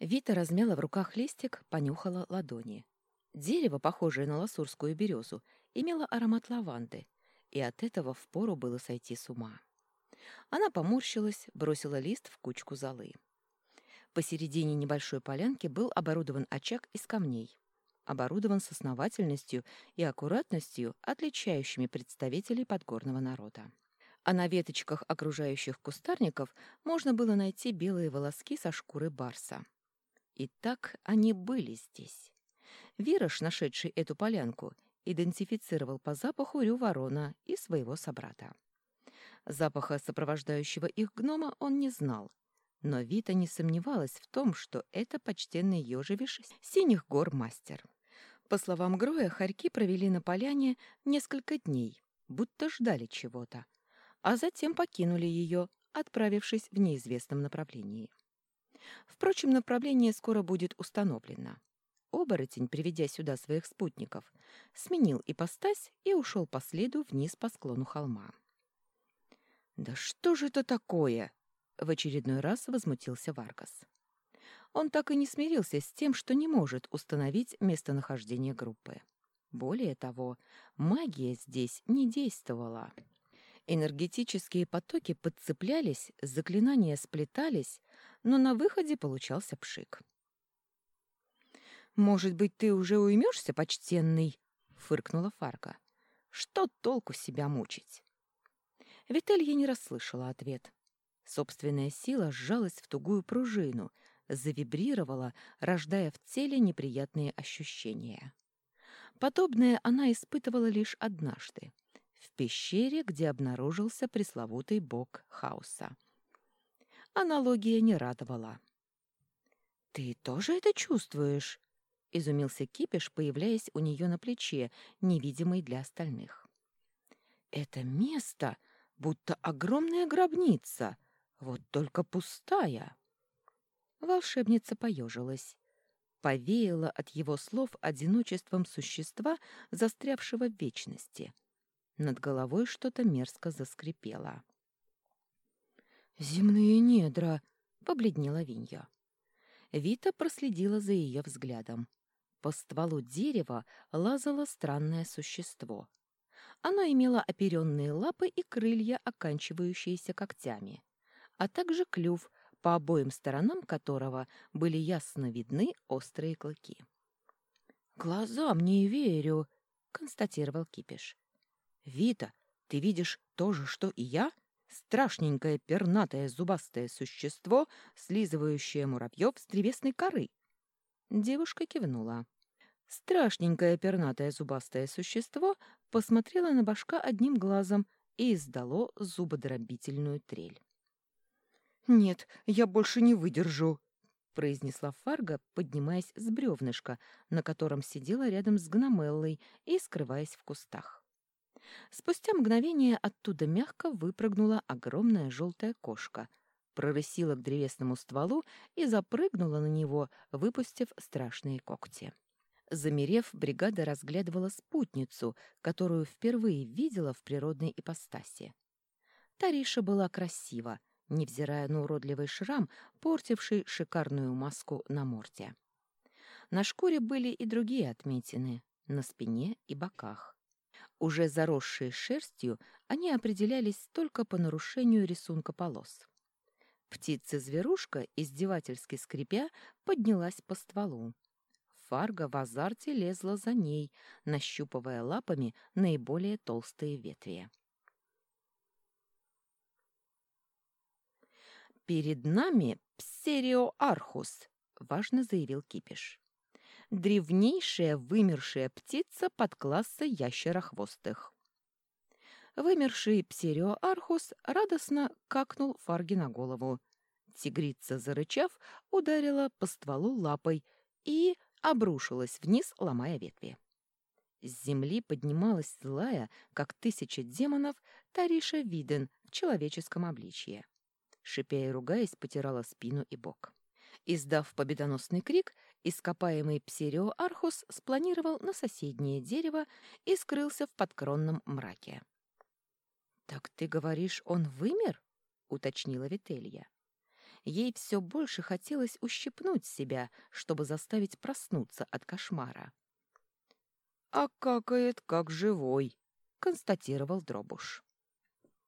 Вита размяла в руках листик, понюхала ладони. Дерево, похожее на ласурскую березу, имело аромат лаванды, и от этого впору было сойти с ума. Она поморщилась, бросила лист в кучку золы. Посередине небольшой полянки был оборудован очаг из камней. Оборудован с основательностью и аккуратностью, отличающими представителей подгорного народа. А на веточках окружающих кустарников можно было найти белые волоски со шкуры барса. И так они были здесь. Вирош, нашедший эту полянку, идентифицировал по запаху рю ворона и своего собрата. Запаха сопровождающего их гнома он не знал, но Вита не сомневалась в том, что это почтенный ежевиш синих гор мастер. По словам Гроя, хорьки провели на поляне несколько дней, будто ждали чего-то, а затем покинули ее, отправившись в неизвестном направлении. Впрочем, направление скоро будет установлено. Оборотень, приведя сюда своих спутников, сменил ипостась и ушел по следу вниз по склону холма. «Да что же это такое?» — в очередной раз возмутился Варгас. Он так и не смирился с тем, что не может установить местонахождение группы. Более того, магия здесь не действовала. Энергетические потоки подцеплялись, заклинания сплетались, но на выходе получался пшик. «Может быть, ты уже уймешься, почтенный?» — фыркнула Фарка. «Что толку себя мучить?» Вителья не расслышала ответ. Собственная сила сжалась в тугую пружину, завибрировала, рождая в теле неприятные ощущения. Подобное она испытывала лишь однажды — в пещере, где обнаружился пресловутый бог хаоса. Аналогия не радовала. «Ты тоже это чувствуешь?» — изумился Кипиш, появляясь у нее на плече, невидимый для остальных. «Это место, будто огромная гробница, вот только пустая». Волшебница поежилась. Повеяла от его слов одиночеством существа, застрявшего в вечности — над головой что-то мерзко заскрипело. «Земные недра!» — побледнела Винья. Вита проследила за ее взглядом. По стволу дерева лазало странное существо. Оно имело оперенные лапы и крылья, оканчивающиеся когтями, а также клюв, по обоим сторонам которого были ясно видны острые клыки. «Глазам не верю», — констатировал Кипиш. «Вита, ты видишь то же, что и я? Страшненькое пернатое зубастое существо, слизывающее муравьев с древесной коры». Девушка кивнула. Страшненькое пернатое зубастое существо посмотрело на башка одним глазом и издало зубодробительную трель. «Нет, я больше не выдержу», — произнесла Фарга, поднимаясь с бревнышка, на котором сидела рядом с гномеллой и скрываясь в кустах. Спустя мгновение оттуда мягко выпрыгнула огромная желтая кошка, прорысила к древесному стволу и запрыгнула на него, выпустив страшные когти. Замерев, бригада разглядывала спутницу, которую впервые видела в природной ипостаси. Тариша была красива, невзирая на уродливый шрам, портивший шикарную маску на морде. На шкуре были и другие отметины, на спине и боках. Уже заросшие шерстью, они определялись только по нарушению рисунка полос. Птица-зверушка, издевательски скрипя, поднялась по стволу. Фарго в азарте лезла за ней, нащупывая лапами наиболее толстые ветви. «Перед нами Псериоархус», — важно заявил Кипиш древнейшая вымершая птица подкласса ящерохвостых. Вымерший псериоархус радостно какнул Фарги на голову. Тигрица, зарычав, ударила по стволу лапой и обрушилась вниз, ломая ветви. С земли поднималась злая, как тысяча демонов, Тариша Виден в человеческом обличье. Шипя и ругаясь, потирала спину и бок. Издав победоносный крик, Ископаемый псериоархус спланировал на соседнее дерево и скрылся в подкронном мраке. «Так ты говоришь, он вымер?» — уточнила Вителья. Ей все больше хотелось ущипнуть себя, чтобы заставить проснуться от кошмара. «А какает, как живой», — констатировал Дробуш.